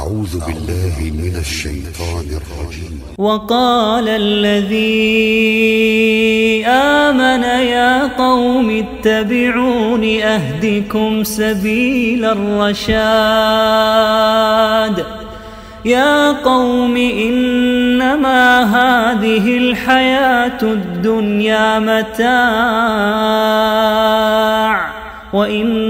أعوذ بالله من الشيطان الرجيم. وقال الذي آمن يا قوم اتبعون أهدكم سبيل الرشاد. يا قوم إنما هذه الحياة الدنيا متاع. وإن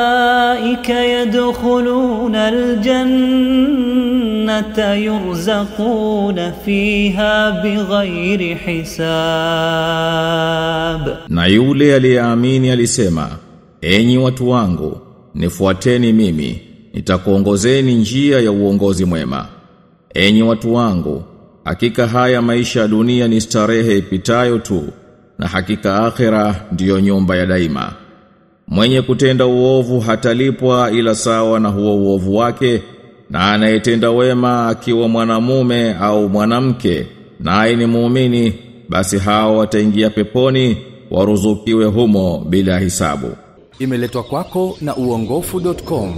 فأولئك يدخلون الجنة يرزقون فيها بغير حساب Na yule aliyeamini alisema, enyi watu wangu, nifuateni mimi, nitakuongozeni njia ya uongozi mwema. Enyi watu wangu, hakika haya maisha ya dunia ni starehe ipitayo tu, na hakika akhira ndiyo nyumba ya daima. Mwenye kutenda uovu hatalipwa ila sawa na huo uovu wake, na anayetenda wema akiwa mwanamume au mwanamke, naye ni muumini, basi hao wataingia peponi, waruzukiwe humo bila hisabu. Imeletwa kwako na uongofu.com